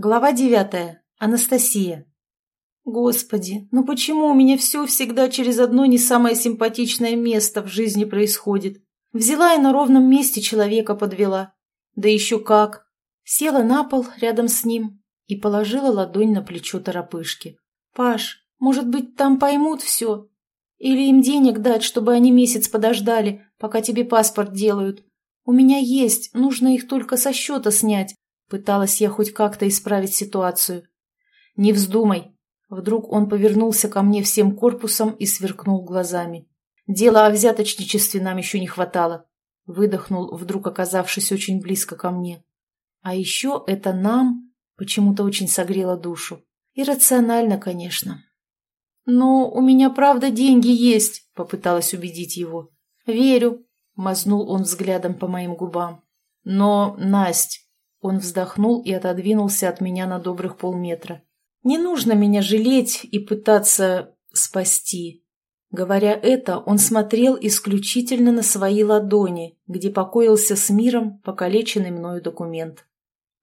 Глава девятая. Анастасия. Господи, ну почему у меня все всегда через одно не самое симпатичное место в жизни происходит? Взяла и на ровном месте человека подвела. Да еще как. Села на пол рядом с ним и положила ладонь на плечо торопышки. «Паш, может быть, там поймут все? Или им денег дать, чтобы они месяц подождали, пока тебе паспорт делают? У меня есть, нужно их только со счета снять». Пыталась я хоть как-то исправить ситуацию. «Не вздумай!» Вдруг он повернулся ко мне всем корпусом и сверкнул глазами. «Дела о взяточничестве нам еще не хватало!» Выдохнул, вдруг оказавшись очень близко ко мне. «А еще это нам почему-то очень согрело душу. Иррационально, конечно». «Но у меня правда деньги есть», — попыталась убедить его. «Верю», — мазнул он взглядом по моим губам. «Но, Насть...» Он вздохнул и отодвинулся от меня на добрых полметра. Не нужно меня жалеть и пытаться спасти. Говоря это, он смотрел исключительно на свои ладони, где покоился с миром покалеченный мною документ.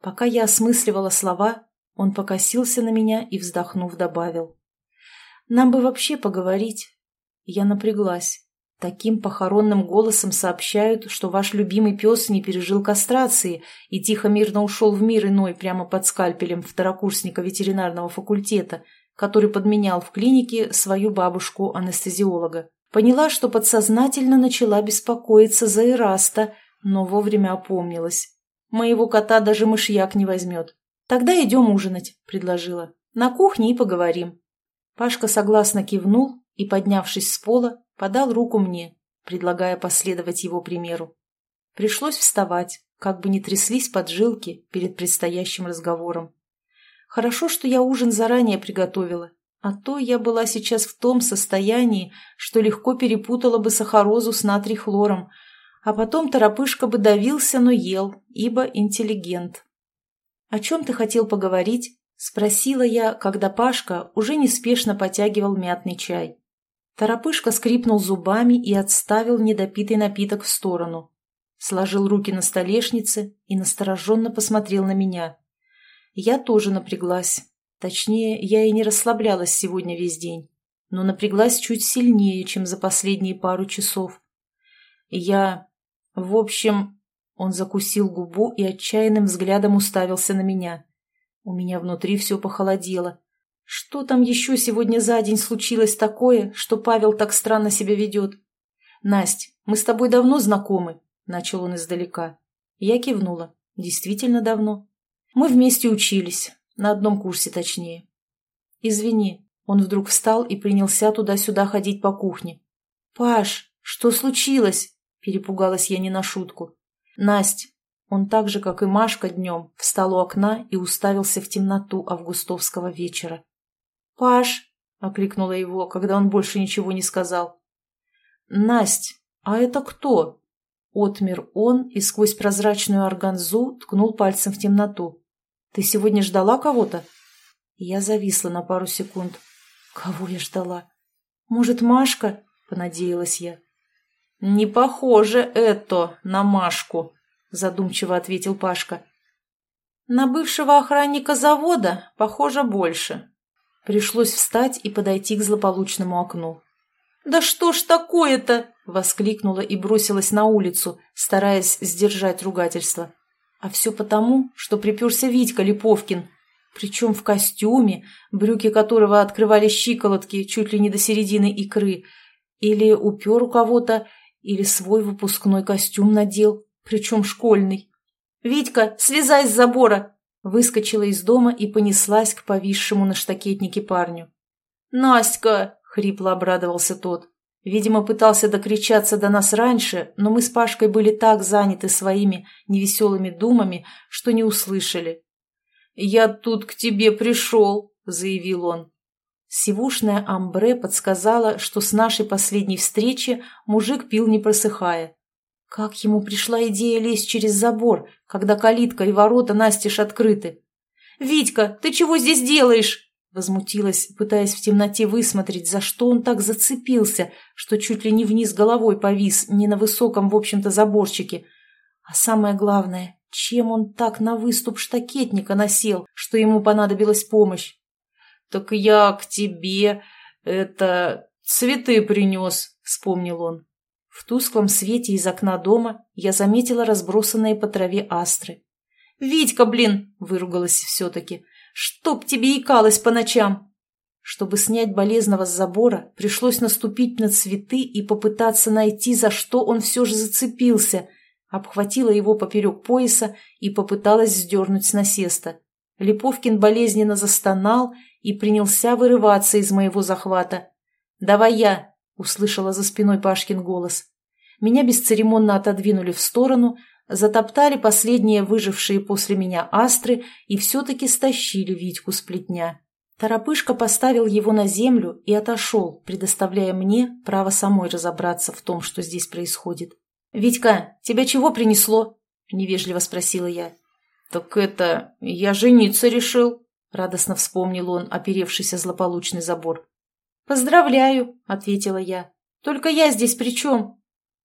Пока я осмысливала слова, он покосился на меня и, вздохнув, добавил. «Нам бы вообще поговорить». Я напряглась. Таким похоронным голосом сообщают, что ваш любимый пес не пережил кастрации и тихо-мирно ушел в мир иной прямо под скальпелем второкурсника ветеринарного факультета, который подменял в клинике свою бабушку-анестезиолога. Поняла, что подсознательно начала беспокоиться за Ираста, но вовремя опомнилась. Моего кота даже мышьяк не возьмет. «Тогда идем ужинать», — предложила. «На кухне и поговорим». Пашка согласно кивнул и, поднявшись с пола, подал руку мне, предлагая последовать его примеру. Пришлось вставать, как бы не тряслись поджилки перед предстоящим разговором. Хорошо, что я ужин заранее приготовила, а то я была сейчас в том состоянии, что легко перепутала бы сахарозу с натрий-хлором, а потом торопышка бы давился, но ел, ибо интеллигент. «О чем ты хотел поговорить?» — спросила я, когда Пашка уже неспешно потягивал мятный чай. Торопышка скрипнул зубами и отставил недопитый напиток в сторону. Сложил руки на столешнице и настороженно посмотрел на меня. Я тоже напряглась. Точнее, я и не расслаблялась сегодня весь день, но напряглась чуть сильнее, чем за последние пару часов. Я... В общем... Он закусил губу и отчаянным взглядом уставился на меня. У меня внутри все похолодело. Что там еще сегодня за день случилось такое, что Павел так странно себя ведет? «Насть, мы с тобой давно знакомы?» – начал он издалека. Я кивнула. Действительно давно. Мы вместе учились. На одном курсе, точнее. «Извини». Он вдруг встал и принялся туда-сюда ходить по кухне. «Паш, что случилось?» – перепугалась я не на шутку. «Насть». Он так же, как и Машка днем, встал у окна и уставился в темноту августовского вечера. «Паш!» — окликнула его, когда он больше ничего не сказал. «Насть, а это кто?» Отмер он и сквозь прозрачную органзу ткнул пальцем в темноту. «Ты сегодня ждала кого-то?» Я зависла на пару секунд. «Кого я ждала? Может, Машка?» — понадеялась я. «Не похоже это на Машку», — задумчиво ответил Пашка. «На бывшего охранника завода похоже больше», Пришлось встать и подойти к злополучному окну. «Да что ж такое-то?» — воскликнула и бросилась на улицу, стараясь сдержать ругательство. А все потому, что приперся Витька Липовкин, причем в костюме, брюки которого открывали щиколотки чуть ли не до середины икры, или упер у кого-то, или свой выпускной костюм надел, причем школьный. «Витька, слезай с забора!» Выскочила из дома и понеслась к повисшему на штакетнике парню. «Настя!» — хрипло обрадовался тот. Видимо, пытался докричаться до нас раньше, но мы с Пашкой были так заняты своими невеселыми думами, что не услышали. «Я тут к тебе пришел», — заявил он. Сивушная амбре подсказала, что с нашей последней встречи мужик пил не просыхая. Как ему пришла идея лезть через забор, когда калитка и ворота настежь открыты? «Витька, ты чего здесь делаешь?» Возмутилась, пытаясь в темноте высмотреть, за что он так зацепился, что чуть ли не вниз головой повис, не на высоком, в общем-то, заборчике. А самое главное, Чем он так на выступ штакетника насел, что ему понадобилась помощь? «Так я к тебе, это, цветы принес», — вспомнил он. В тусклом свете из окна дома я заметила разбросанные по траве астры. «Витька, блин!» — выругалась все-таки. «Чтоб тебе икалось по ночам!» Чтобы снять болезного с забора, пришлось наступить на цветы и попытаться найти, за что он все же зацепился. Обхватила его поперек пояса и попыталась сдернуть с насеста. Липовкин болезненно застонал и принялся вырываться из моего захвата. «Давай я!» — услышала за спиной Пашкин голос. Меня бесцеремонно отодвинули в сторону, затоптали последние выжившие после меня астры и все-таки стащили Витьку с плетня. Торопышка поставил его на землю и отошел, предоставляя мне право самой разобраться в том, что здесь происходит. «Витька, тебя чего принесло?» – невежливо спросила я. «Так это... я жениться решил», – радостно вспомнил он, оперевшись о злополучный забор. «Поздравляю», – ответила я. «Только я здесь при чем?»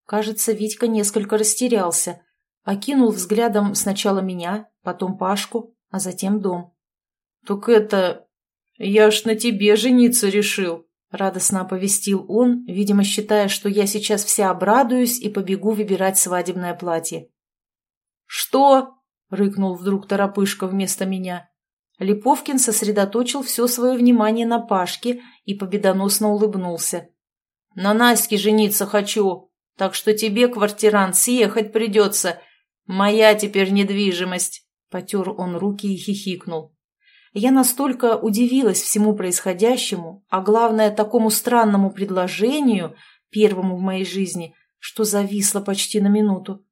Кажется, Витька несколько растерялся. Окинул взглядом сначала меня, потом Пашку, а затем дом. «Так это... «Я ж на тебе жениться решил», — радостно оповестил он, видимо, считая, что я сейчас вся обрадуюсь и побегу выбирать свадебное платье. «Что?» — рыкнул вдруг торопышка вместо меня. Липовкин сосредоточил все свое внимание на Пашке и победоносно улыбнулся. «На Настке жениться хочу, так что тебе, квартирант, съехать придется. Моя теперь недвижимость», — потер он руки и хихикнул. Я настолько удивилась всему происходящему, а главное, такому странному предложению, первому в моей жизни, что зависла почти на минуту.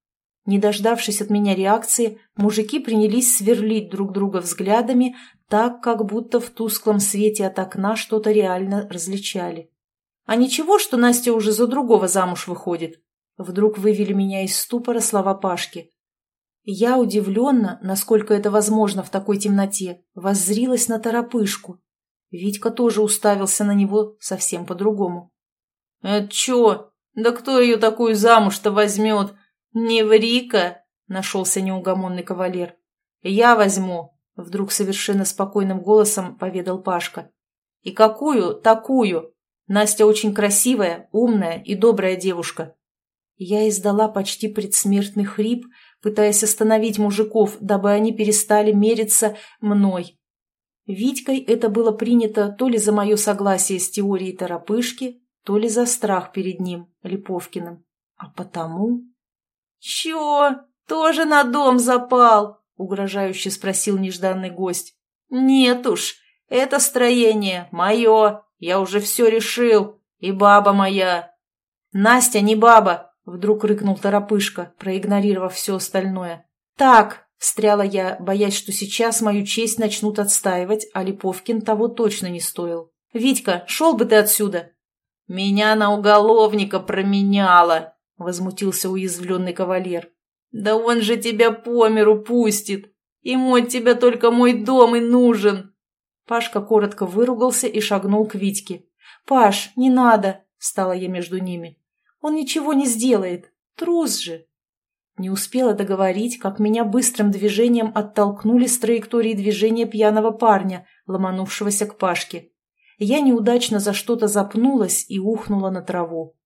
Не дождавшись от меня реакции, мужики принялись сверлить друг друга взглядами, так, как будто в тусклом свете от окна что-то реально различали. «А ничего, что Настя уже за другого замуж выходит?» Вдруг вывели меня из ступора слова Пашки. Я удивленно, насколько это возможно в такой темноте, воззрилась на торопышку. Витька тоже уставился на него совсем по-другому. «Это чё? Да кто ее такую замуж-то возьмет? Не ври-ка!» — нашелся неугомонный кавалер. «Я возьму», — вдруг совершенно спокойным голосом поведал Пашка. «И какую? Такую! Настя очень красивая, умная и добрая девушка». Я издала почти предсмертный хрип, пытаясь остановить мужиков, дабы они перестали мериться мной. Витькой это было принято то ли за мое согласие с теорией торопышки, то ли за страх перед ним, Липовкиным. А потому... — Чё, тоже на дом запал? — угрожающе спросил нежданный гость. — Нет уж, это строение мое, я уже все решил, и баба моя. — Настя не баба, Вдруг рыкнул торопышка, проигнорировав все остальное. «Так!» — встряла я, боясь, что сейчас мою честь начнут отстаивать, а Липовкин того точно не стоил. «Витька, шел бы ты отсюда!» «Меня на уголовника променяло!» — возмутился уязвленный кавалер. «Да он же тебя по миру пустит! Ему от тебя только мой дом и нужен!» Пашка коротко выругался и шагнул к Витьке. «Паш, не надо!» — стала я между ними. Он ничего не сделает. Трус же. Не успела договорить, как меня быстрым движением оттолкнули с траектории движения пьяного парня, ломанувшегося к Пашке. Я неудачно за что-то запнулась и ухнула на траву.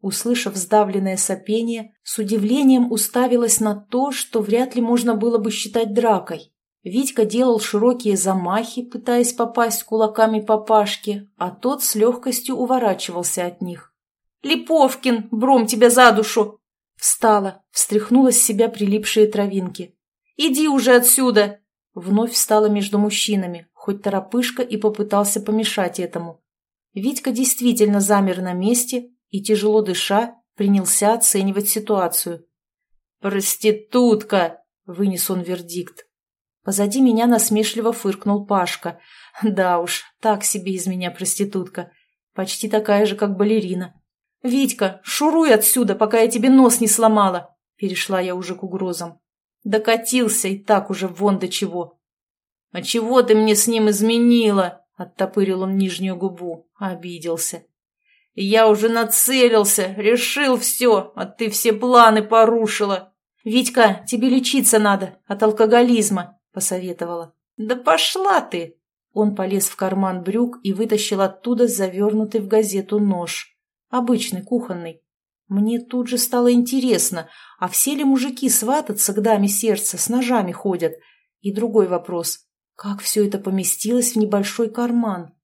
Услышав сдавленное сопение, с удивлением уставилась на то, что вряд ли можно было бы считать дракой. Витька делал широкие замахи, пытаясь попасть кулаками по Пашке, а тот с легкостью уворачивался от них. «Липовкин, бром тебя за душу!» Встала, встряхнула с себя прилипшие травинки. «Иди уже отсюда!» Вновь встала между мужчинами, хоть торопышка и попытался помешать этому. Витька действительно замер на месте и, тяжело дыша, принялся оценивать ситуацию. «Проститутка!» — вынес он вердикт. Позади меня насмешливо фыркнул Пашка. Да уж, так себе из меня проститутка. Почти такая же, как балерина. «Витька, шуруй отсюда, пока я тебе нос не сломала!» Перешла я уже к угрозам. Докатился и так уже вон до чего. «А чего ты мне с ним изменила?» Оттопырил он нижнюю губу. Обиделся. «Я уже нацелился, решил все, а ты все планы порушила. «Витька, тебе лечиться надо от алкоголизма», — посоветовала. «Да пошла ты!» Он полез в карман брюк и вытащил оттуда завернутый в газету нож. Обычный, кухонный. Мне тут же стало интересно, а все ли мужики свататься к даме сердца с ножами ходят? И другой вопрос. Как все это поместилось в небольшой карман?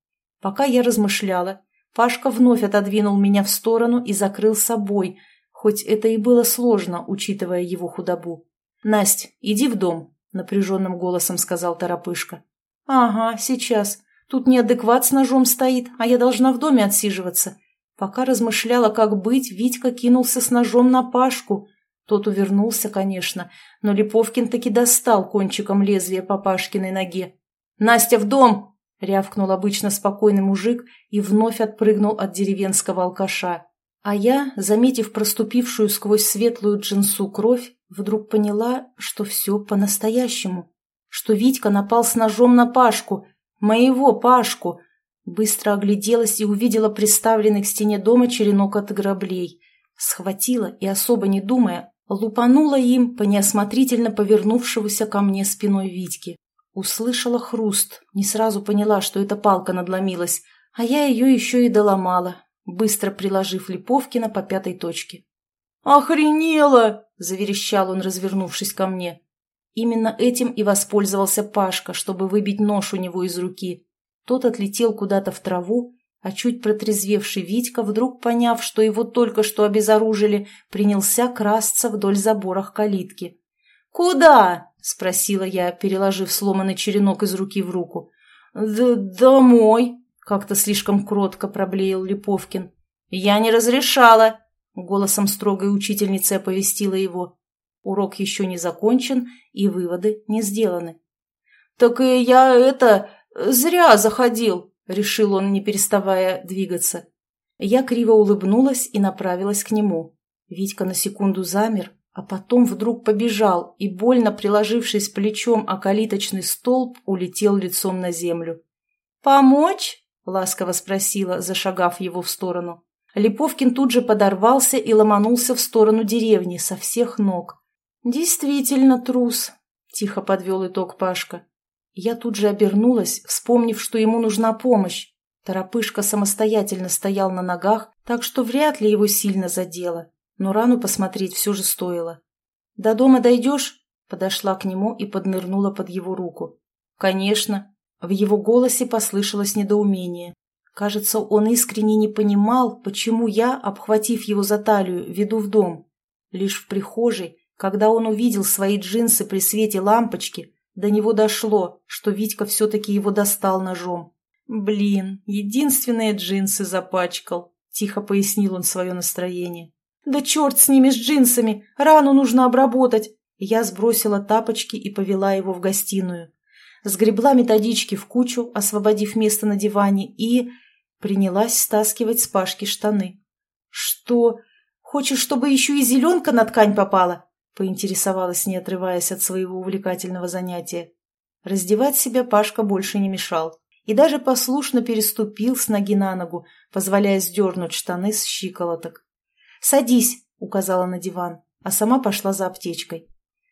Пока я размышляла, Пашка вновь отодвинул меня в сторону и закрыл собой, хоть это и было сложно, учитывая его худобу. «Насть, иди в дом», — напряженным голосом сказал Торопышка. «Ага, сейчас. Тут неадекват с ножом стоит, а я должна в доме отсиживаться». Пока размышляла, как быть, Витька кинулся с ножом на Пашку. Тот увернулся, конечно, но Липовкин таки достал кончиком лезвия по Пашкиной ноге. «Настя, в дом!» — рявкнул обычно спокойный мужик и вновь отпрыгнул от деревенского алкаша. А я, заметив проступившую сквозь светлую джинсу кровь, вдруг поняла, что все по-настоящему что Витька напал с ножом на Пашку, моего Пашку. Быстро огляделась и увидела приставленный к стене дома черенок от граблей. Схватила и, особо не думая, лупанула им по неосмотрительно повернувшегося ко мне спиной Витьки. Услышала хруст, не сразу поняла, что эта палка надломилась, а я ее еще и доломала, быстро приложив Липовкина по пятой точке. «Охренела!» – заверещал он, развернувшись ко мне. Именно этим и воспользовался Пашка, чтобы выбить нож у него из руки. Тот отлетел куда-то в траву, а чуть протрезвевший Витька, вдруг поняв, что его только что обезоружили, принялся красться вдоль заборах калитки. «Куда?» — спросила я, переложив сломанный черенок из руки в руку. «Домой», — как-то слишком кротко проблеял Липовкин. «Я не разрешала», — голосом строгой учительницы оповестила его. Урок еще не закончен, и выводы не сделаны. «Так и я это... зря заходил», — решил он, не переставая двигаться. Я криво улыбнулась и направилась к нему. Витька на секунду замер, а потом вдруг побежал и, больно приложившись плечом о калиточный столб, улетел лицом на землю. «Помочь?» — ласково спросила, зашагав его в сторону. Липовкин тут же подорвался и ломанулся в сторону деревни со всех ног. «Действительно трус», — тихо подвел итог Пашка. Я тут же обернулась, вспомнив, что ему нужна помощь. Торопышка самостоятельно стоял на ногах, так что вряд ли его сильно задело, но рану посмотреть все же стоило. «До дома дойдешь?» — подошла к нему и поднырнула под его руку. «Конечно». В его голосе послышалось недоумение. Кажется, он искренне не понимал, почему я, обхватив его за талию, веду в дом. Лишь в прихожей когда он увидел свои джинсы при свете лампочки, до него дошло, что Витька все-таки его достал ножом. «Блин, единственные джинсы запачкал», — тихо пояснил он свое настроение. «Да черт с ними, с джинсами! Рану нужно обработать!» Я сбросила тапочки и повела его в гостиную. Сгребла методички в кучу, освободив место на диване, и... принялась стаскивать с Пашки штаны. «Что? Хочешь, чтобы еще и зеленка на ткань попала?» поинтересовалась, не отрываясь от своего увлекательного занятия. Раздевать себя Пашка больше не мешал и даже послушно переступил с ноги на ногу, позволяя сдернуть штаны с щиколоток. «Садись», — указала на диван, а сама пошла за аптечкой.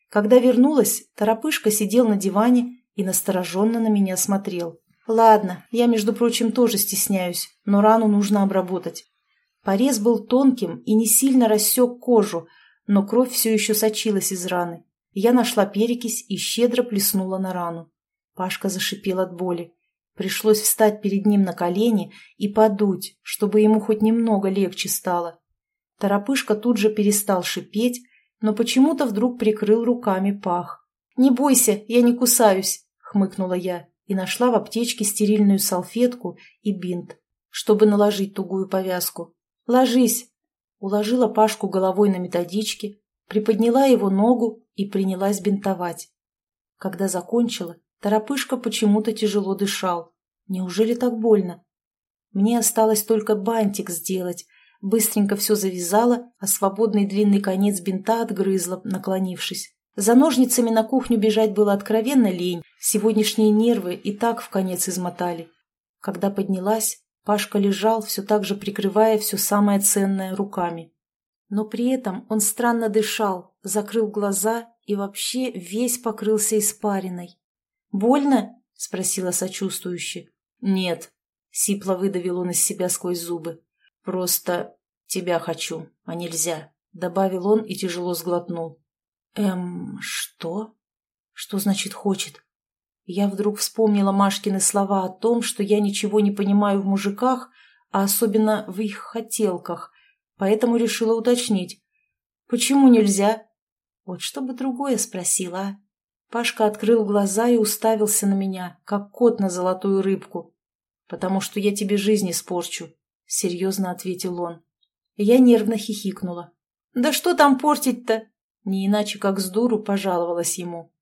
Когда вернулась, Торопышка сидел на диване и настороженно на меня смотрел. «Ладно, я, между прочим, тоже стесняюсь, но рану нужно обработать». Порез был тонким и не сильно рассек кожу, но кровь все еще сочилась из раны. Я нашла перекись и щедро плеснула на рану. Пашка зашипел от боли. Пришлось встать перед ним на колени и подуть, чтобы ему хоть немного легче стало. Торопышка тут же перестал шипеть, но почему-то вдруг прикрыл руками пах. «Не бойся, я не кусаюсь», — хмыкнула я и нашла в аптечке стерильную салфетку и бинт, чтобы наложить тугую повязку. «Ложись, уложила Пашку головой на методичке, приподняла его ногу и принялась бинтовать. Когда закончила, Торопышка почему-то тяжело дышал. Неужели так больно? Мне осталось только бантик сделать. Быстренько все завязала, а свободный длинный конец бинта отгрызла, наклонившись. За ножницами на кухню бежать было откровенно лень, сегодняшние нервы и так в конец измотали. Когда поднялась, Пашка лежал, все так же прикрывая все самое ценное руками. но при этом он странно дышал, закрыл глаза и вообще весь покрылся испариной. «Больно?» — спросила сочувствующе. «Нет», — сипло выдавил он из себя сквозь зубы. «Просто тебя хочу, а нельзя», — добавил он и тяжело сглотнул. «Эм, что? Что значит «хочет»?» Я вдруг вспомнила Машкины слова о том, что я ничего не понимаю в мужиках, а особенно в их хотелках, поэтому решила уточнить. «Почему нельзя?» Вот что бы другое спросила, а? Пашка открыл глаза и уставился на меня, как кот на золотую рыбку. «Потому что я тебе жизнь испорчу», — серьезно ответил он. Я нервно хихикнула. «Да что там портить-то?» Не иначе, как с дуру пожаловалась ему.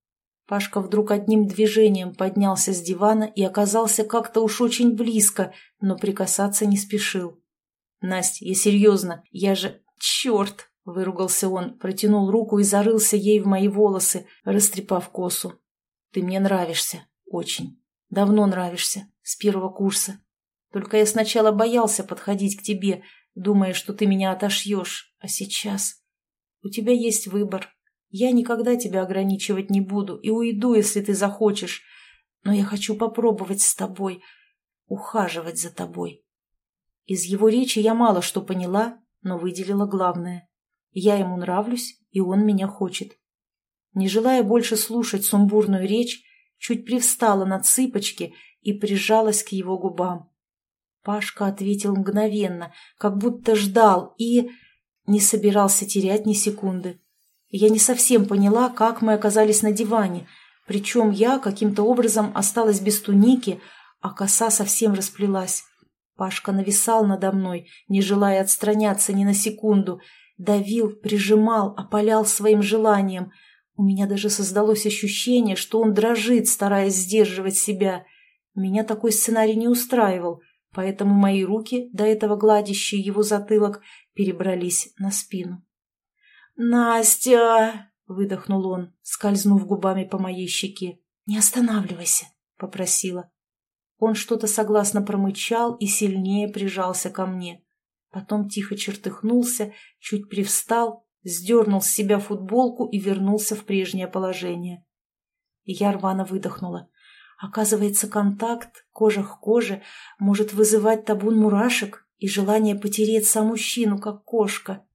Пашка вдруг одним движением поднялся с дивана и оказался как-то уж очень близко, но прикасаться не спешил. «Настя, я серьезно, я же... Черт!» — выругался он, протянул руку и зарылся ей в мои волосы, растрепав косу. «Ты мне нравишься. Очень. Давно нравишься. С первого курса. Только я сначала боялся подходить к тебе, думая, что ты меня отошьешь. А сейчас... У тебя есть выбор. Я никогда тебя ограничивать не буду и уйду, если ты захочешь. Но я хочу попробовать с тобой, ухаживать за тобой». Из его речи я мало что поняла, но выделила главное. Я ему нравлюсь, и он меня хочет. Не желая больше слушать сумбурную речь, чуть привстала на цыпочки и прижалась к его губам. Пашка ответил мгновенно, как будто ждал и не собирался терять ни секунды. Я не совсем поняла, как мы оказались на диване, причем я каким-то образом осталась без туники, а коса совсем расплелась. Пашка нависал надо мной, не желая отстраняться ни на секунду, давил, прижимал, опалял своим желанием. У меня даже создалось ощущение, что он дрожит, стараясь сдерживать себя. Меня такой сценарий не устраивал, поэтому мои руки, до этого гладящие его затылок, перебрались на спину. «Настя!» — выдохнул он, скользнув губами по моей щеке. «Не останавливайся!» — попросила. Он что-то согласно промычал и сильнее прижался ко мне. Потом тихо чертыхнулся, чуть привстал, сдернул с себя футболку и вернулся в прежнее положение. я рвано выдохнула. Оказывается, контакт кожа к коже может вызывать табун мурашек и желание потереть сам мужчину, как кошка.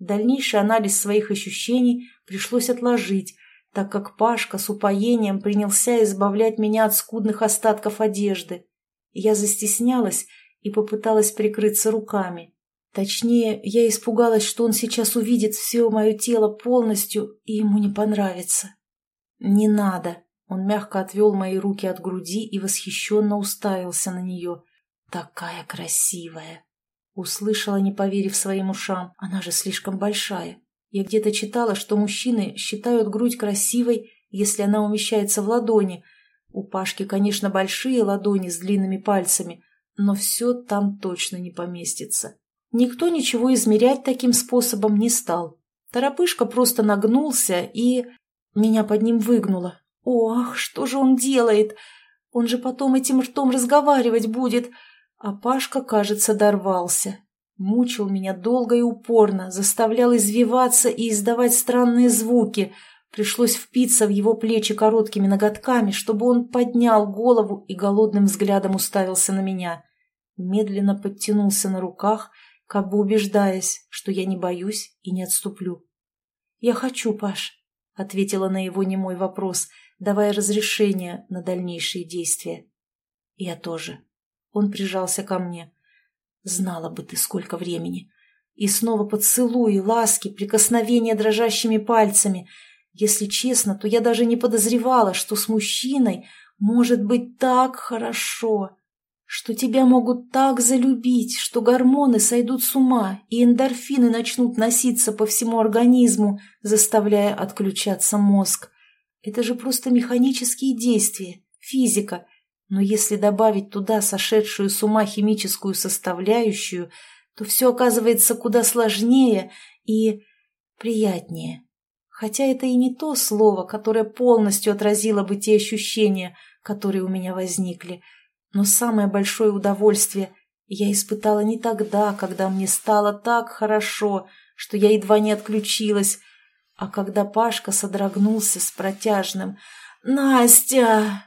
Дальнейший анализ своих ощущений пришлось отложить, так как Пашка с упоением принялся избавлять меня от скудных остатков одежды. Я застеснялась и попыталась прикрыться руками. Точнее, я испугалась, что он сейчас увидит все мое тело полностью, и ему не понравится. «Не надо!» Он мягко отвел мои руки от груди и восхищенно уставился на нее. «Такая красивая!» Услышала, не поверив своим ушам. «Она же слишком большая!» Я где-то читала, что мужчины считают грудь красивой, если она умещается в ладони. У Пашки, конечно, большие ладони с длинными пальцами, но все там точно не поместится. Никто ничего измерять таким способом не стал. Торопышка просто нагнулся и... Меня под ним выгнуло. Ох, что же он делает? Он же потом этим ртом разговаривать будет. А Пашка, кажется, дорвался. Мучил меня долго и упорно, заставлял извиваться и издавать странные звуки. Пришлось впиться в его плечи короткими ноготками, чтобы он поднял голову и голодным взглядом уставился на меня. Медленно подтянулся на руках, как бы убеждаясь, что я не боюсь и не отступлю. «Я хочу, Паш», — ответила на его немой вопрос, давая разрешение на дальнейшие действия. «Я тоже». Он прижался ко мне. «Знала бы ты, сколько времени». И снова поцелуи, ласки, прикосновения дрожащими пальцами. Если честно, то я даже не подозревала, что с мужчиной может быть так хорошо что тебя могут так залюбить, что гормоны сойдут с ума, и эндорфины начнут носиться по всему организму, заставляя отключаться мозг. Это же просто механические действия, физика. Но если добавить туда сошедшую с ума химическую составляющую, то все оказывается куда сложнее и приятнее. Хотя это и не то слово, которое полностью отразило бы те ощущения, которые у меня возникли – но самое большое удовольствие я испытала не тогда, когда мне стало так хорошо, что я едва не отключилась. А когда Пашка содрогнулся с протяжным «Настя!»,